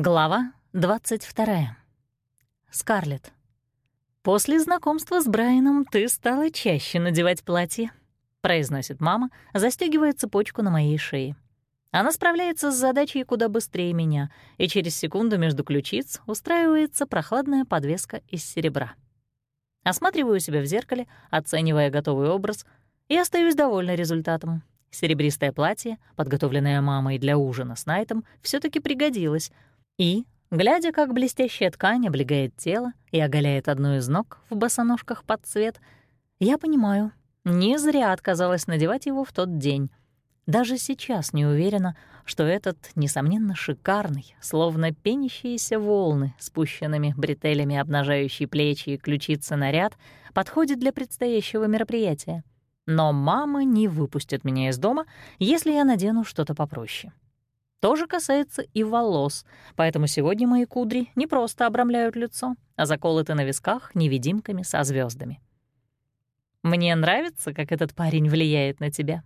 Глава 22. Скарлетт. «После знакомства с Брайаном ты стала чаще надевать платье», — произносит мама, застегивая цепочку на моей шее. Она справляется с задачей куда быстрее меня, и через секунду между ключиц устраивается прохладная подвеска из серебра. Осматриваю себя в зеркале, оценивая готовый образ, и остаюсь довольна результатом. Серебристое платье, подготовленное мамой для ужина с Найтом, все таки пригодилось — и, глядя, как блестящая ткань облегает тело и оголяет одну из ног в босоножках под цвет, я понимаю, не зря отказалась надевать его в тот день. Даже сейчас не уверена, что этот, несомненно, шикарный, словно пенящиеся волны, спущенными бретелями обнажающие плечи и ключицы наряд, подходит для предстоящего мероприятия. Но мама не выпустит меня из дома, если я надену что-то попроще. То же касается и волос, поэтому сегодня мои кудри не просто обрамляют лицо, а заколоты на висках невидимками со звездами. «Мне нравится, как этот парень влияет на тебя».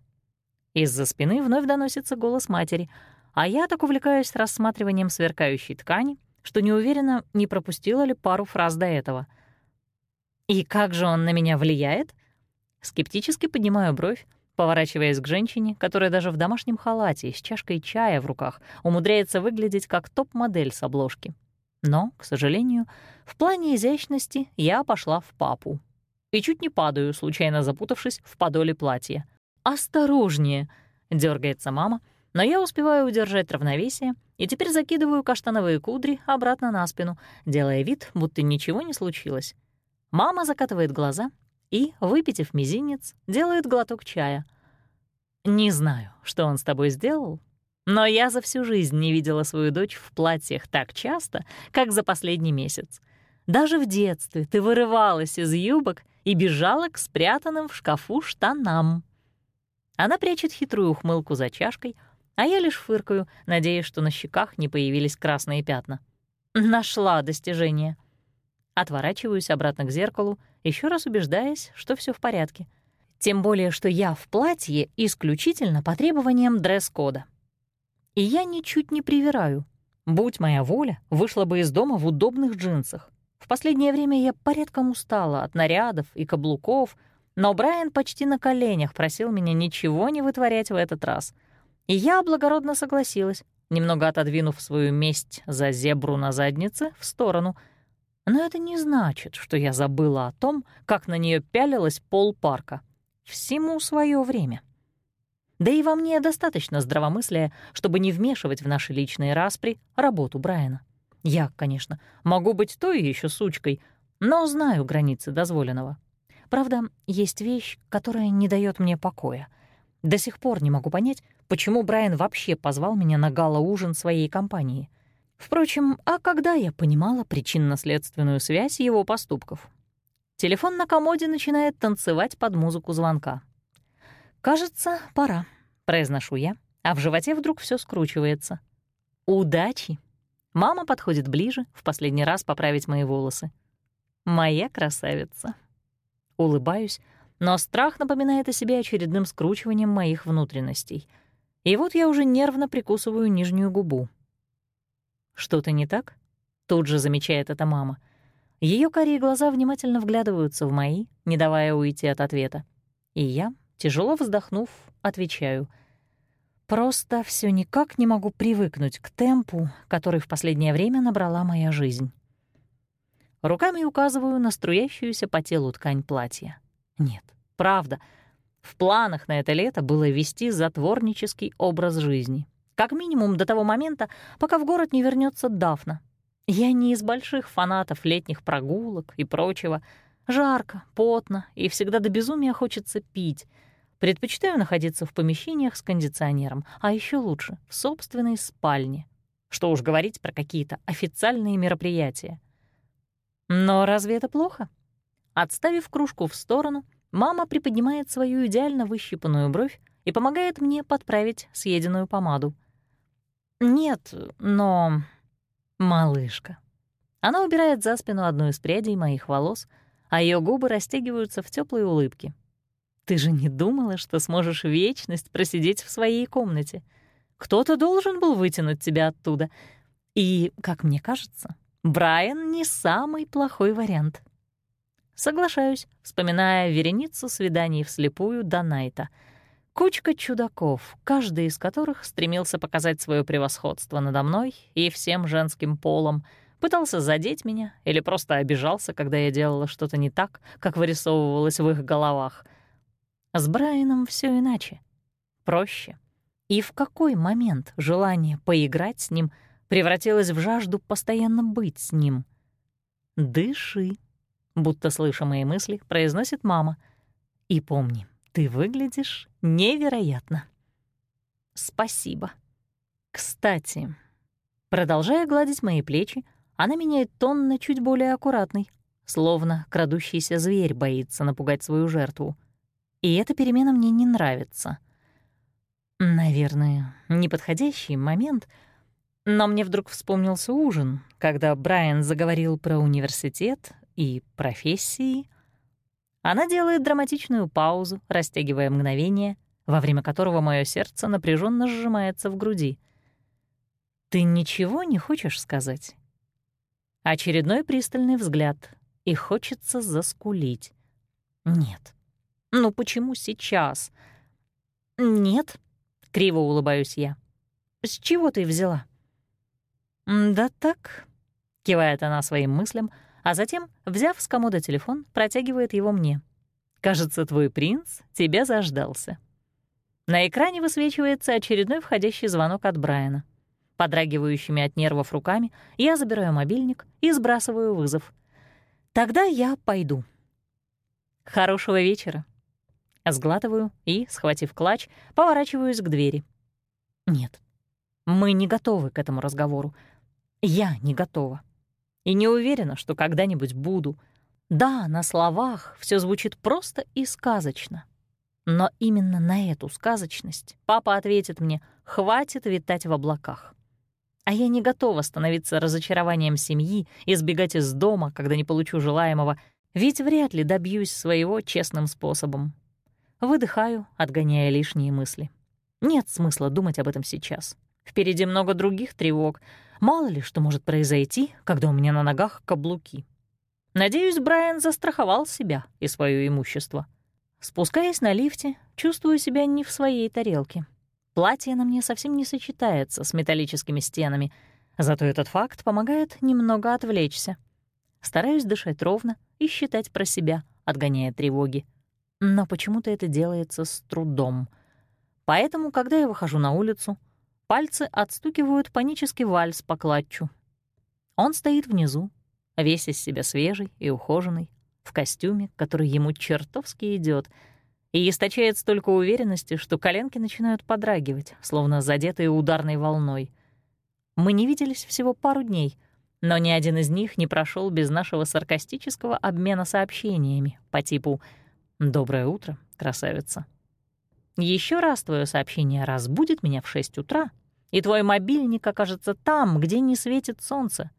Из-за спины вновь доносится голос матери, а я так увлекаюсь рассматриванием сверкающей ткани, что не уверена, не пропустила ли пару фраз до этого. «И как же он на меня влияет?» Скептически поднимаю бровь, поворачиваясь к женщине, которая даже в домашнем халате с чашкой чая в руках умудряется выглядеть как топ-модель с обложки. Но, к сожалению, в плане изящности я пошла в папу. И чуть не падаю, случайно запутавшись в подоле платья. «Осторожнее!» — дергается мама, но я успеваю удержать равновесие и теперь закидываю каштановые кудри обратно на спину, делая вид, будто ничего не случилось. Мама закатывает глаза и, выпитив мизинец, делает глоток чая. «Не знаю, что он с тобой сделал, но я за всю жизнь не видела свою дочь в платьях так часто, как за последний месяц. Даже в детстве ты вырывалась из юбок и бежала к спрятанным в шкафу штанам». Она прячет хитрую ухмылку за чашкой, а я лишь фыркаю, надеясь, что на щеках не появились красные пятна. Нашла достижение. Отворачиваюсь обратно к зеркалу, еще раз убеждаясь, что все в порядке. Тем более, что я в платье исключительно по требованиям дресс-кода. И я ничуть не привираю. Будь моя воля, вышла бы из дома в удобных джинсах. В последнее время я порядком устала от нарядов и каблуков, но Брайан почти на коленях просил меня ничего не вытворять в этот раз. И я благородно согласилась, немного отодвинув свою месть за зебру на заднице в сторону — но это не значит, что я забыла о том, как на нее пялилась пол парка. Всему свое время. Да и во мне достаточно здравомыслия, чтобы не вмешивать в наши личные распри работу Брайана. Я, конечно, могу быть той еще сучкой, но знаю границы дозволенного. Правда, есть вещь, которая не дает мне покоя. До сих пор не могу понять, почему Брайан вообще позвал меня на гала-ужин своей компании — Впрочем, а когда я понимала причинно-следственную связь его поступков? Телефон на комоде начинает танцевать под музыку звонка. «Кажется, пора», — произношу я, а в животе вдруг все скручивается. «Удачи!» Мама подходит ближе, в последний раз поправить мои волосы. «Моя красавица!» Улыбаюсь, но страх напоминает о себе очередным скручиванием моих внутренностей. И вот я уже нервно прикусываю нижнюю губу. «Что-то не так?» — тут же замечает это мама. Ее карие глаза внимательно вглядываются в мои, не давая уйти от ответа. И я, тяжело вздохнув, отвечаю. «Просто все никак не могу привыкнуть к темпу, который в последнее время набрала моя жизнь». Руками указываю на струящуюся по телу ткань платья. Нет, правда, в планах на это лето было вести затворнический образ жизни. Как минимум до того момента, пока в город не вернется Дафна. Я не из больших фанатов летних прогулок и прочего. Жарко, потно и всегда до безумия хочется пить. Предпочитаю находиться в помещениях с кондиционером, а еще лучше — в собственной спальне. Что уж говорить про какие-то официальные мероприятия. Но разве это плохо? Отставив кружку в сторону, мама приподнимает свою идеально выщипанную бровь и помогает мне подправить съеденную помаду. «Нет, но...» «Малышка». Она убирает за спину одну из прядей моих волос, а ее губы растягиваются в теплой улыбке. «Ты же не думала, что сможешь вечность просидеть в своей комнате? Кто-то должен был вытянуть тебя оттуда. И, как мне кажется, Брайан не самый плохой вариант. Соглашаюсь, вспоминая вереницу свиданий вслепую до Найта. Кучка чудаков, каждый из которых стремился показать свое превосходство надо мной и всем женским полом, пытался задеть меня или просто обижался, когда я делала что-то не так, как вырисовывалось в их головах. С Брайаном все иначе, проще. И в какой момент желание поиграть с ним превратилось в жажду постоянно быть с ним? «Дыши», будто слыша мои мысли, произносит мама. «И помни, ты выглядишь невероятно». «Спасибо». «Кстати», продолжая гладить мои плечи, она меняет тон на чуть более аккуратный, словно крадущийся зверь боится напугать свою жертву. И эта перемена мне не нравится. Наверное, неподходящий момент, но мне вдруг вспомнился ужин, когда Брайан заговорил про университет и профессии. Она делает драматичную паузу, растягивая мгновение, во время которого мое сердце напряженно сжимается в груди. «Ты ничего не хочешь сказать?» Очередной пристальный взгляд, и хочется заскулить. «Нет. Ну почему сейчас?» «Нет», — криво улыбаюсь я. «С чего ты взяла?» «Да так», — кивает она своим мыслям, а затем, взяв с комода телефон, протягивает его мне. «Кажется, твой принц тебя заждался». На экране высвечивается очередной входящий звонок от Брайана. Подрагивающими от нервов руками я забираю мобильник и сбрасываю вызов. «Тогда я пойду». «Хорошего вечера». Сглатываю и, схватив клатч, поворачиваюсь к двери. «Нет, мы не готовы к этому разговору. Я не готова» и не уверена, что когда-нибудь буду. Да, на словах все звучит просто и сказочно. Но именно на эту сказочность папа ответит мне «хватит витать в облаках». А я не готова становиться разочарованием семьи и сбегать из дома, когда не получу желаемого, ведь вряд ли добьюсь своего честным способом. Выдыхаю, отгоняя лишние мысли. Нет смысла думать об этом сейчас. Впереди много других тревог, Мало ли что может произойти, когда у меня на ногах каблуки. Надеюсь, Брайан застраховал себя и свое имущество. Спускаясь на лифте, чувствую себя не в своей тарелке. Платье на мне совсем не сочетается с металлическими стенами, зато этот факт помогает немного отвлечься. Стараюсь дышать ровно и считать про себя, отгоняя тревоги. Но почему-то это делается с трудом. Поэтому, когда я выхожу на улицу, Пальцы отстукивают панический вальс по клатчу. Он стоит внизу, весь из себя свежий и ухоженный, в костюме, который ему чертовски идет, и источает столько уверенности, что коленки начинают подрагивать, словно задетые ударной волной. Мы не виделись всего пару дней, но ни один из них не прошел без нашего саркастического обмена сообщениями по типу «Доброе утро, красавица». Еще раз твое сообщение разбудит меня в 6 утра, и твой мобильник окажется там, где не светит солнце.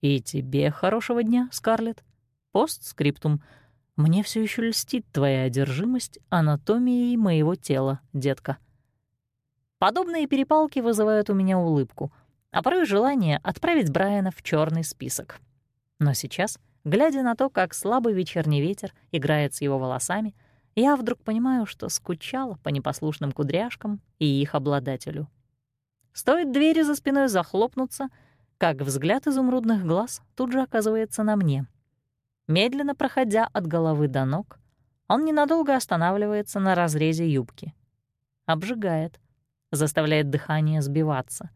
И тебе хорошего дня, Скарлетт. Постскриптум. Мне все еще льстит твоя одержимость анатомией моего тела, детка. Подобные перепалки вызывают у меня улыбку, а порой желание отправить Брайана в черный список. Но сейчас, глядя на то, как слабый вечерний ветер играет с его волосами, я вдруг понимаю, что скучала по непослушным кудряшкам и их обладателю. Стоит двери за спиной захлопнуться, как взгляд изумрудных глаз тут же оказывается на мне. Медленно проходя от головы до ног, он ненадолго останавливается на разрезе юбки. Обжигает, заставляет дыхание сбиваться.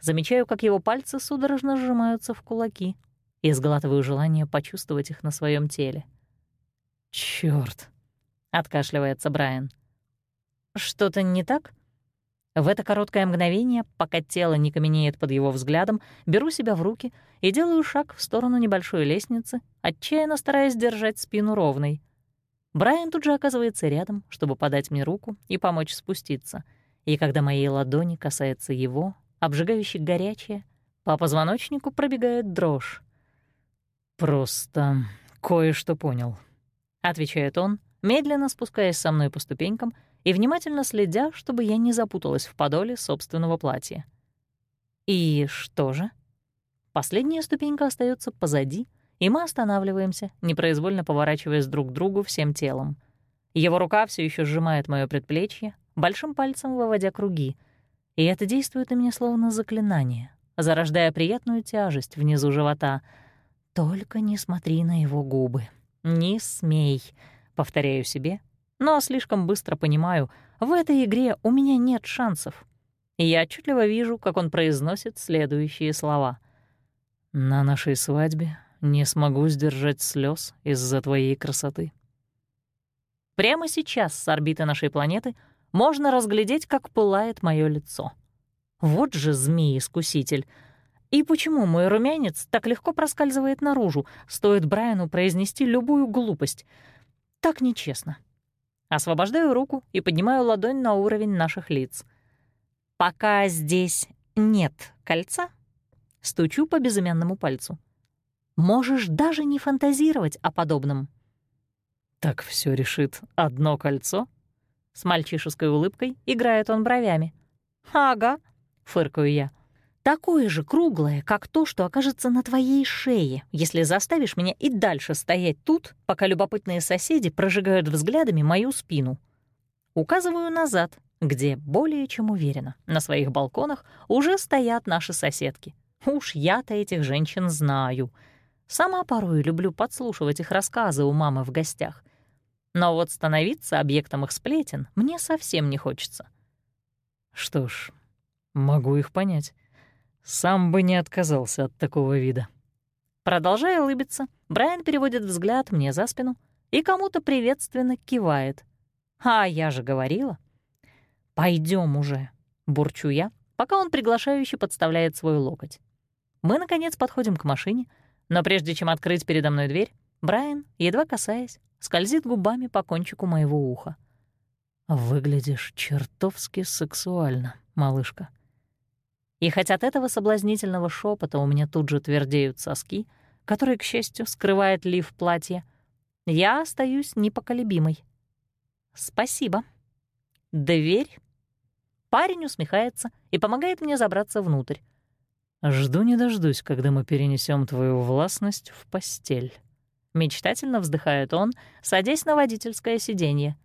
Замечаю, как его пальцы судорожно сжимаются в кулаки и сглатываю желание почувствовать их на своем теле. «Чёрт!» — откашливается Брайан. «Что-то не так?» В это короткое мгновение, пока тело не каменеет под его взглядом, беру себя в руки и делаю шаг в сторону небольшой лестницы, отчаянно стараясь держать спину ровной. Брайан тут же оказывается рядом, чтобы подать мне руку и помочь спуститься. И когда моей ладони касается его, обжигающе горячее, по позвоночнику пробегает дрожь. «Просто кое-что понял», — отвечает он, медленно спускаясь со мной по ступенькам — и внимательно следя, чтобы я не запуталась в подоле собственного платья. И что же? Последняя ступенька остается позади, и мы останавливаемся, непроизвольно поворачиваясь друг к другу всем телом. Его рука все еще сжимает мое предплечье, большим пальцем выводя круги, и это действует на меня словно заклинание, зарождая приятную тяжесть внизу живота. «Только не смотри на его губы. Не смей», — повторяю себе, но слишком быстро понимаю, в этой игре у меня нет шансов. И я отчетливо вижу, как он произносит следующие слова. «На нашей свадьбе не смогу сдержать слез из-за твоей красоты». Прямо сейчас с орбиты нашей планеты можно разглядеть, как пылает мое лицо. Вот же змей-искуситель. И почему мой румянец так легко проскальзывает наружу, стоит Брайану произнести любую глупость? Так нечестно. Освобождаю руку и поднимаю ладонь на уровень наших лиц. «Пока здесь нет кольца», — стучу по безымянному пальцу. «Можешь даже не фантазировать о подобном». «Так все решит одно кольцо?» С мальчишеской улыбкой играет он бровями. «Ага», — фыркаю я. «Такое же круглое, как то, что окажется на твоей шее, если заставишь меня и дальше стоять тут, пока любопытные соседи прожигают взглядами мою спину». Указываю назад, где, более чем уверенно, на своих балконах уже стоят наши соседки. Уж я-то этих женщин знаю. Сама порой люблю подслушивать их рассказы у мамы в гостях. Но вот становиться объектом их сплетен мне совсем не хочется. Что ж, могу их понять. Сам бы не отказался от такого вида. Продолжая улыбиться, Брайан переводит взгляд мне за спину и кому-то приветственно кивает. «А я же говорила». Пойдем уже», — бурчу я, пока он приглашающе подставляет свой локоть. Мы, наконец, подходим к машине, но прежде чем открыть передо мной дверь, Брайан, едва касаясь, скользит губами по кончику моего уха. «Выглядишь чертовски сексуально, малышка». И хоть от этого соблазнительного шепота у меня тут же твердеют соски, которые, к счастью, скрывает лиф платья, я остаюсь непоколебимой. «Спасибо». «Дверь?» Парень усмехается и помогает мне забраться внутрь. «Жду не дождусь, когда мы перенесем твою властность в постель». Мечтательно вздыхает он, садясь на водительское сиденье.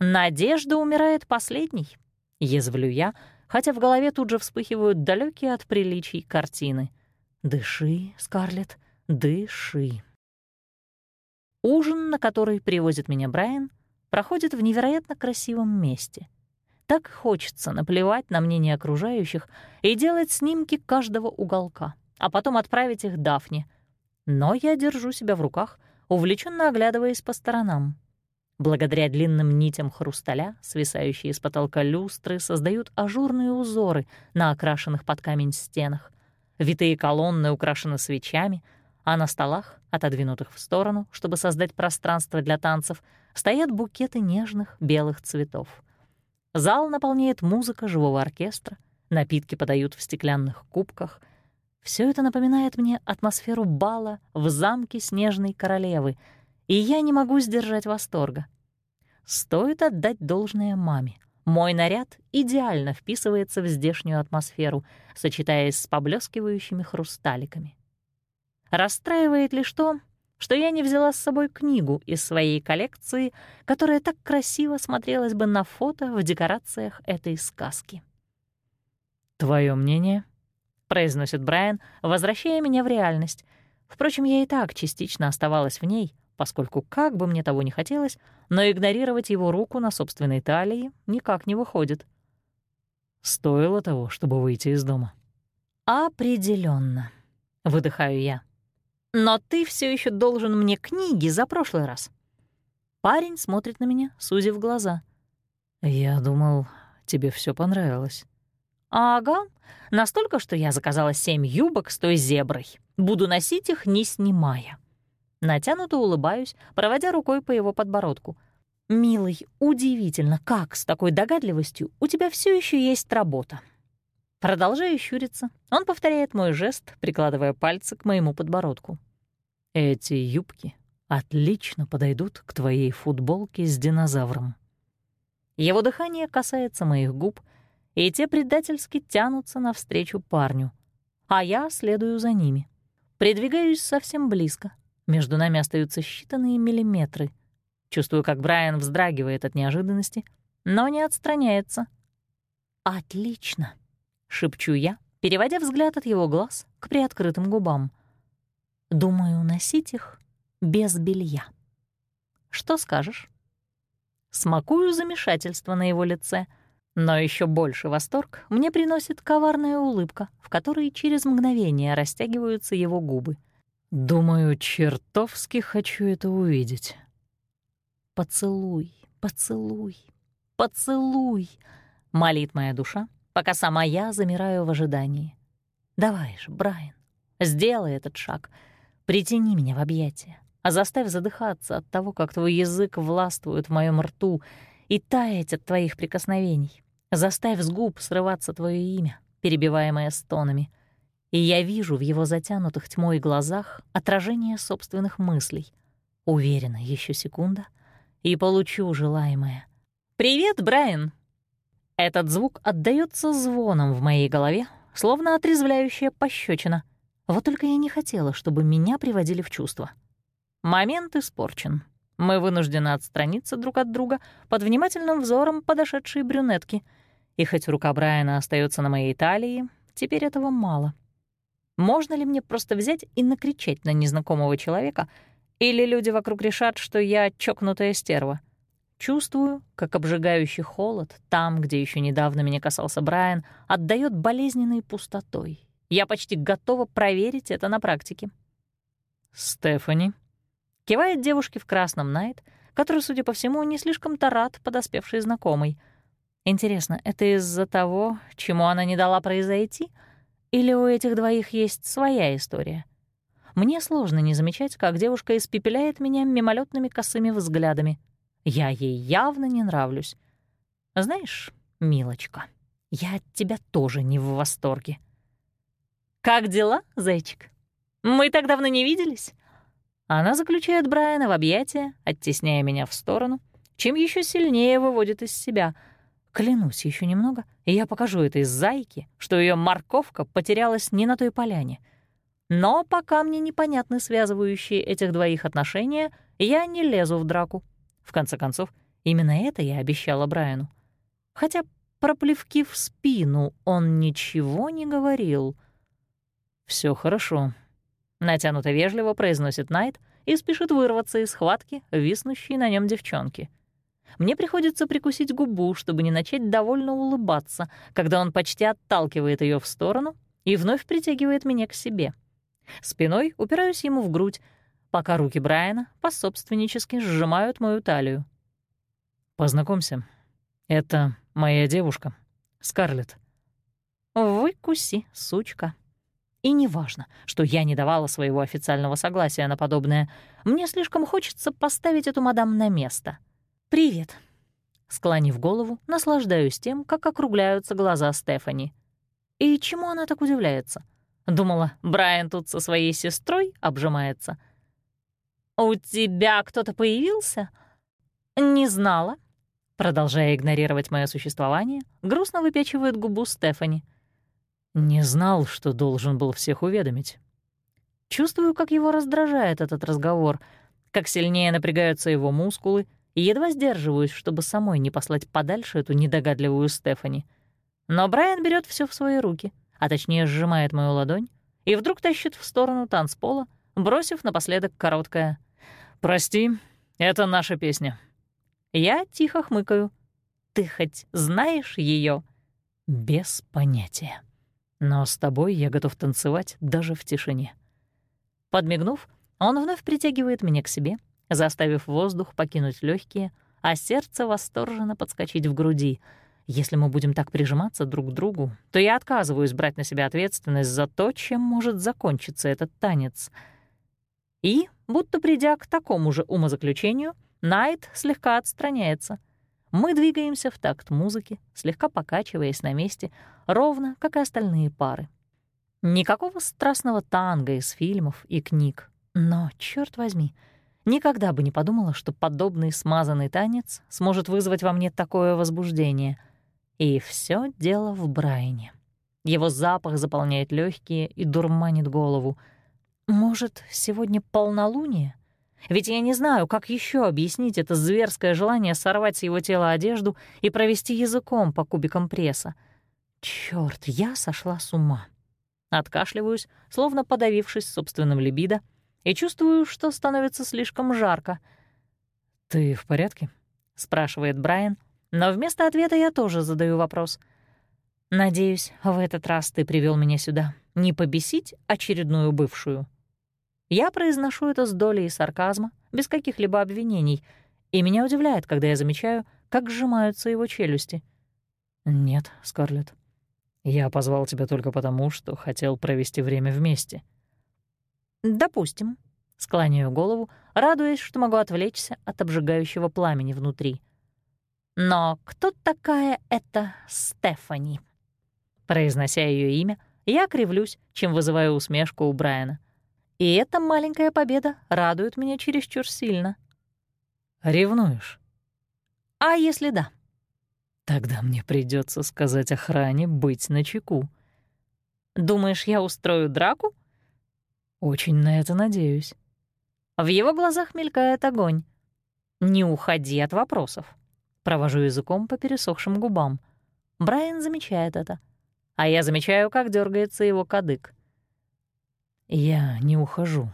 «Надежда умирает последней», — язвлю я, хотя в голове тут же вспыхивают далекие от приличий картины. «Дыши, Скарлетт, дыши». Ужин, на который привозит меня Брайан, проходит в невероятно красивом месте. Так хочется наплевать на мнение окружающих и делать снимки каждого уголка, а потом отправить их Дафне — но я держу себя в руках, увлеченно оглядываясь по сторонам. Благодаря длинным нитям хрусталя, свисающие с потолка люстры, создают ажурные узоры на окрашенных под камень стенах. Витые колонны украшены свечами, а на столах, отодвинутых в сторону, чтобы создать пространство для танцев, стоят букеты нежных белых цветов. Зал наполняет музыка живого оркестра, напитки подают в стеклянных кубках — все это напоминает мне атмосферу бала в замке Снежной Королевы, и я не могу сдержать восторга. Стоит отдать должное маме. Мой наряд идеально вписывается в здешнюю атмосферу, сочетаясь с поблескивающими хрусталиками. Расстраивает лишь то, что я не взяла с собой книгу из своей коллекции, которая так красиво смотрелась бы на фото в декорациях этой сказки. «Твое мнение?» — произносит Брайан, возвращая меня в реальность. Впрочем, я и так частично оставалась в ней, поскольку, как бы мне того не хотелось, но игнорировать его руку на собственной талии никак не выходит. Стоило того, чтобы выйти из дома. Определенно, выдыхаю я. Но ты все еще должен мне книги за прошлый раз. Парень смотрит на меня, сузив глаза. Я думал, тебе все понравилось. «Ага, настолько, что я заказала семь юбок с той зеброй. Буду носить их, не снимая». Натянуто улыбаюсь, проводя рукой по его подбородку. «Милый, удивительно, как с такой догадливостью у тебя все еще есть работа». Продолжая щуриться, он повторяет мой жест, прикладывая пальцы к моему подбородку. «Эти юбки отлично подойдут к твоей футболке с динозавром». Его дыхание касается моих губ — и те предательски тянутся навстречу парню, а я следую за ними. Придвигаюсь совсем близко. Между нами остаются считанные миллиметры. Чувствую, как Брайан вздрагивает от неожиданности, но не отстраняется. «Отлично!» — шепчу я, переводя взгляд от его глаз к приоткрытым губам. «Думаю, носить их без белья. Что скажешь?» Смакую замешательство на его лице, но еще больше восторг мне приносит коварная улыбка, в которой через мгновение растягиваются его губы. «Думаю, чертовски хочу это увидеть». «Поцелуй, поцелуй, поцелуй», — молит моя душа, пока сама я замираю в ожидании. «Давай же, Брайан, сделай этот шаг, притяни меня в объятия, а заставь задыхаться от того, как твой язык властвует в моем рту и таять от твоих прикосновений. Заставь с губ срываться твое имя, перебиваемое стонами. И я вижу в его затянутых тьмой глазах отражение собственных мыслей. Уверена, еще секунда, и получу желаемое. «Привет, Брайан!» Этот звук отдаётся звоном в моей голове, словно отрезвляющая пощечина. Вот только я не хотела, чтобы меня приводили в чувство. Момент испорчен. Мы вынуждены отстраниться друг от друга под внимательным взором подошедшей брюнетки. И хоть рука Брайана остается на моей талии, теперь этого мало. Можно ли мне просто взять и накричать на незнакомого человека, или люди вокруг решат, что я чокнутая стерва? Чувствую, как обжигающий холод там, где еще недавно меня касался Брайан, отдает болезненной пустотой. Я почти готова проверить это на практике. «Стефани», Кивает девушке в красном Найт, который, судя по всему, не слишком-то рад подоспевшей знакомой. Интересно, это из-за того, чему она не дала произойти? Или у этих двоих есть своя история? Мне сложно не замечать, как девушка испепеляет меня мимолетными косыми взглядами. Я ей явно не нравлюсь. Знаешь, милочка, я от тебя тоже не в восторге. «Как дела, зайчик? Мы так давно не виделись?» Она заключает Брайана в объятия, оттесняя меня в сторону, чем еще сильнее выводит из себя. Клянусь еще немного, и я покажу этой зайке, что ее морковка потерялась не на той поляне. Но пока мне непонятны связывающие этих двоих отношения, я не лезу в драку. В конце концов, именно это я обещала Брайану. Хотя про плевки в спину он ничего не говорил. Все хорошо», Натянуто вежливо произносит Найт и спешит вырваться из схватки, виснущей на нем девчонки. Мне приходится прикусить губу, чтобы не начать довольно улыбаться, когда он почти отталкивает ее в сторону и вновь притягивает меня к себе. Спиной упираюсь ему в грудь, пока руки Брайана пособственнически сжимают мою талию. «Познакомься. Это моя девушка, Скарлетт». «Выкуси, сучка». И не важно, что я не давала своего официального согласия на подобное. Мне слишком хочется поставить эту мадам на место. «Привет». Склонив голову, наслаждаюсь тем, как округляются глаза Стефани. И чему она так удивляется? Думала, Брайан тут со своей сестрой обжимается. «У тебя кто-то появился?» «Не знала». Продолжая игнорировать мое существование, грустно выпячивает губу Стефани — не знал, что должен был всех уведомить. Чувствую, как его раздражает этот разговор, как сильнее напрягаются его мускулы, и едва сдерживаюсь, чтобы самой не послать подальше эту недогадливую Стефани. Но Брайан берет все в свои руки, а точнее сжимает мою ладонь, и вдруг тащит в сторону танцпола, бросив напоследок короткое «Прости, это наша песня». Я тихо хмыкаю. «Ты хоть знаешь ее? «Без понятия». Но с тобой я готов танцевать даже в тишине. Подмигнув, он вновь притягивает меня к себе, заставив воздух покинуть легкие, а сердце восторженно подскочить в груди. Если мы будем так прижиматься друг к другу, то я отказываюсь брать на себя ответственность за то, чем может закончиться этот танец. И, будто придя к такому же умозаключению, Найт слегка отстраняется — мы двигаемся в такт музыки, слегка покачиваясь на месте, ровно, как и остальные пары. Никакого страстного танго из фильмов и книг. Но, черт возьми, никогда бы не подумала, что подобный смазанный танец сможет вызвать во мне такое возбуждение. И все дело в Брайане. Его запах заполняет легкие и дурманит голову. Может, сегодня полнолуние? Ведь я не знаю, как еще объяснить это зверское желание сорвать с его тела одежду и провести языком по кубикам пресса. Черт, я сошла с ума. Откашливаюсь, словно подавившись собственным либидо, и чувствую, что становится слишком жарко. «Ты в порядке?» — спрашивает Брайан, но вместо ответа я тоже задаю вопрос. «Надеюсь, в этот раз ты привел меня сюда не побесить очередную бывшую». Я произношу это с долей сарказма, без каких-либо обвинений, и меня удивляет, когда я замечаю, как сжимаются его челюсти. «Нет, Скарлетт, я позвал тебя только потому, что хотел провести время вместе». «Допустим», — склоняю голову, радуясь, что могу отвлечься от обжигающего пламени внутри. «Но кто такая эта Стефани?» Произнося ее имя, я кривлюсь, чем вызываю усмешку у Брайана. И эта маленькая победа радует меня чересчур сильно. «Ревнуешь?» «А если да?» «Тогда мне придется сказать охране быть начеку». «Думаешь, я устрою драку?» «Очень на это надеюсь». В его глазах мелькает огонь. «Не уходи от вопросов». Провожу языком по пересохшим губам. Брайан замечает это. А я замечаю, как дергается его кадык. Я не ухожу.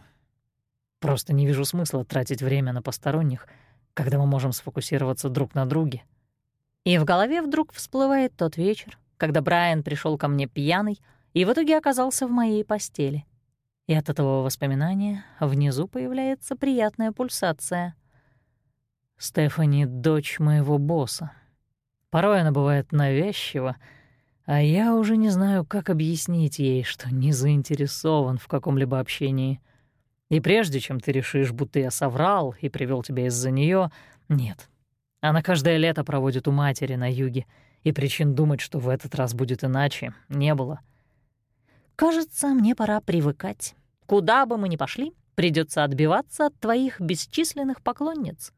Просто не вижу смысла тратить время на посторонних, когда мы можем сфокусироваться друг на друге. И в голове вдруг всплывает тот вечер, когда Брайан пришел ко мне пьяный и в итоге оказался в моей постели. И от этого воспоминания внизу появляется приятная пульсация. Стефани — дочь моего босса. Порой она бывает навязчива, а я уже не знаю, как объяснить ей, что не заинтересован в каком-либо общении. И прежде чем ты решишь, будто я соврал и привел тебя из-за нее, нет. Она каждое лето проводит у матери на юге, и причин думать, что в этот раз будет иначе, не было. «Кажется, мне пора привыкать. Куда бы мы ни пошли, придется отбиваться от твоих бесчисленных поклонниц».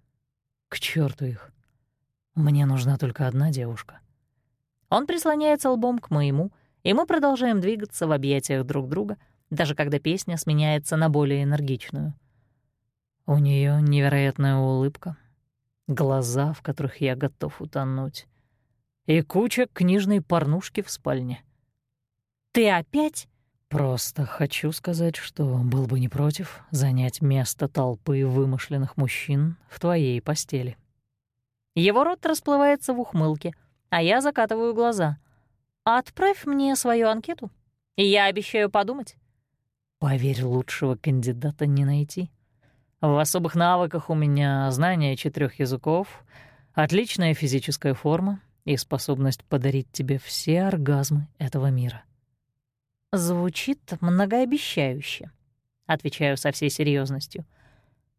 «К черту их. Мне нужна только одна девушка». Он прислоняется лбом к моему, и мы продолжаем двигаться в объятиях друг друга, даже когда песня сменяется на более энергичную. У нее невероятная улыбка, глаза, в которых я готов утонуть, и куча книжной порнушки в спальне. «Ты опять?» «Просто хочу сказать, что был бы не против занять место толпы вымышленных мужчин в твоей постели». Его рот расплывается в ухмылке — а я закатываю глаза. «Отправь мне свою анкету, и я обещаю подумать». Поверь, лучшего кандидата не найти. В особых навыках у меня знание четырех языков, отличная физическая форма и способность подарить тебе все оргазмы этого мира. Звучит многообещающе, отвечаю со всей серьезностью.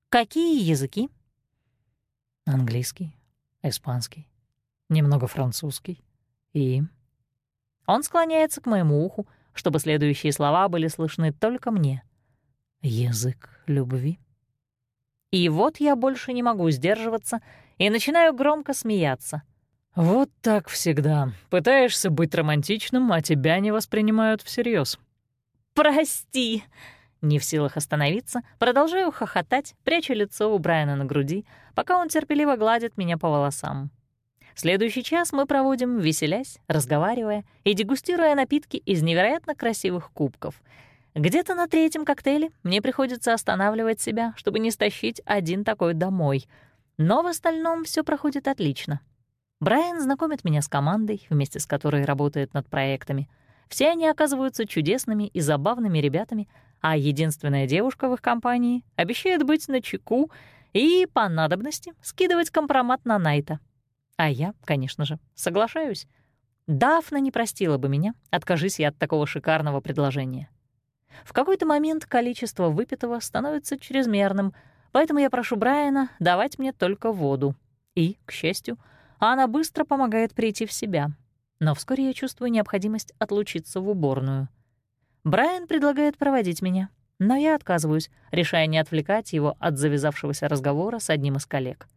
Какие языки? Английский, испанский, немного французский и... Он склоняется к моему уху, чтобы следующие слова были слышны только мне. Язык любви. И вот я больше не могу сдерживаться и начинаю громко смеяться. Вот так всегда. Пытаешься быть романтичным, а тебя не воспринимают всерьез. «Прости!» Не в силах остановиться, продолжаю хохотать, пряча лицо у Брайана на груди, пока он терпеливо гладит меня по волосам. Следующий час мы проводим, веселясь, разговаривая и дегустируя напитки из невероятно красивых кубков. Где-то на третьем коктейле мне приходится останавливать себя, чтобы не стащить один такой домой. Но в остальном все проходит отлично. Брайан знакомит меня с командой, вместе с которой работает над проектами. Все они оказываются чудесными и забавными ребятами, а единственная девушка в их компании обещает быть на чеку и, по надобности, скидывать компромат на Найта. А я, конечно же, соглашаюсь. Дафна не простила бы меня, откажись я от такого шикарного предложения. В какой-то момент количество выпитого становится чрезмерным, поэтому я прошу Брайана давать мне только воду. И, к счастью, она быстро помогает прийти в себя. Но вскоре я чувствую необходимость отлучиться в уборную. Брайан предлагает проводить меня, но я отказываюсь, решая не отвлекать его от завязавшегося разговора с одним из коллег.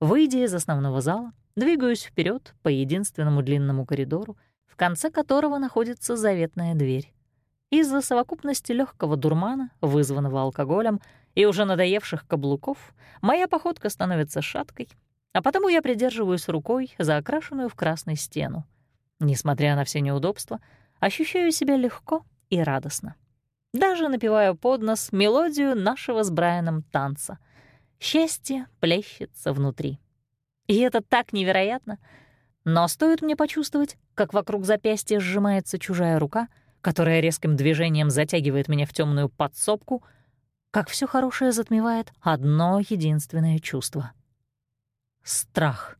Выйдя из основного зала, двигаюсь вперед по единственному длинному коридору, в конце которого находится заветная дверь. Из-за совокупности легкого дурмана, вызванного алкоголем, и уже надоевших каблуков, моя походка становится шаткой, а потому я придерживаюсь рукой за окрашенную в красный стену. Несмотря на все неудобства, ощущаю себя легко и радостно. Даже напеваю под нос мелодию нашего с Брайаном танца. Счастье плещется внутри. И это так невероятно. Но стоит мне почувствовать, как вокруг запястья сжимается чужая рука, которая резким движением затягивает меня в темную подсобку, как все хорошее затмевает одно единственное чувство — страх.